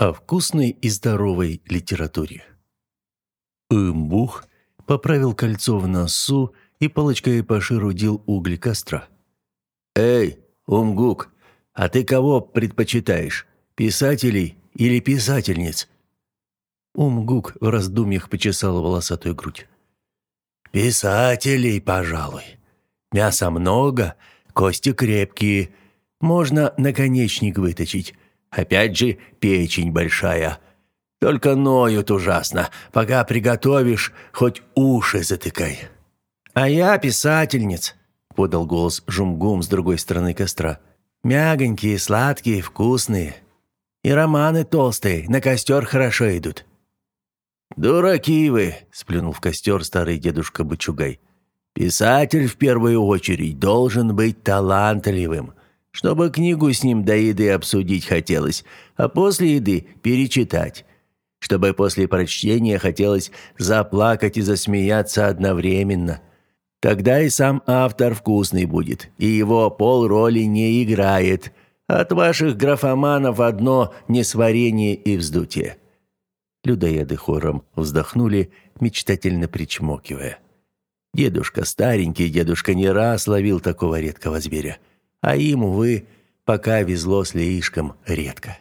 о вкусной и здоровой литературе. Имбух поправил кольцо в носу и палочкой поширудил уголь костра. «Эй, Умгук, а ты кого предпочитаешь, писателей или писательниц?» Умгук в раздумьях почесал волосатую грудь. «Писателей, пожалуй. Мяса много, кости крепкие. Можно наконечник выточить. Опять же, печень большая. Только ноют ужасно. Пока приготовишь, хоть уши затыкай». «А я писательниц», — подал голос Жумгум с другой стороны костра. «Мягонькие, сладкие, вкусные. И романы толстые, на костер хорошо идут». «Дураки вы!» – сплюнул в костер старый дедушка Бычугай. «Писатель в первую очередь должен быть талантливым, чтобы книгу с ним до еды обсудить хотелось, а после еды перечитать, чтобы после прочтения хотелось заплакать и засмеяться одновременно. Тогда и сам автор вкусный будет, и его полроли не играет. От ваших графоманов одно несварение и вздутие». Людоеды хором вздохнули, мечтательно причмокивая. Дедушка старенький, дедушка не раз ловил такого редкого зверя, а им, увы, пока везло слишком редко.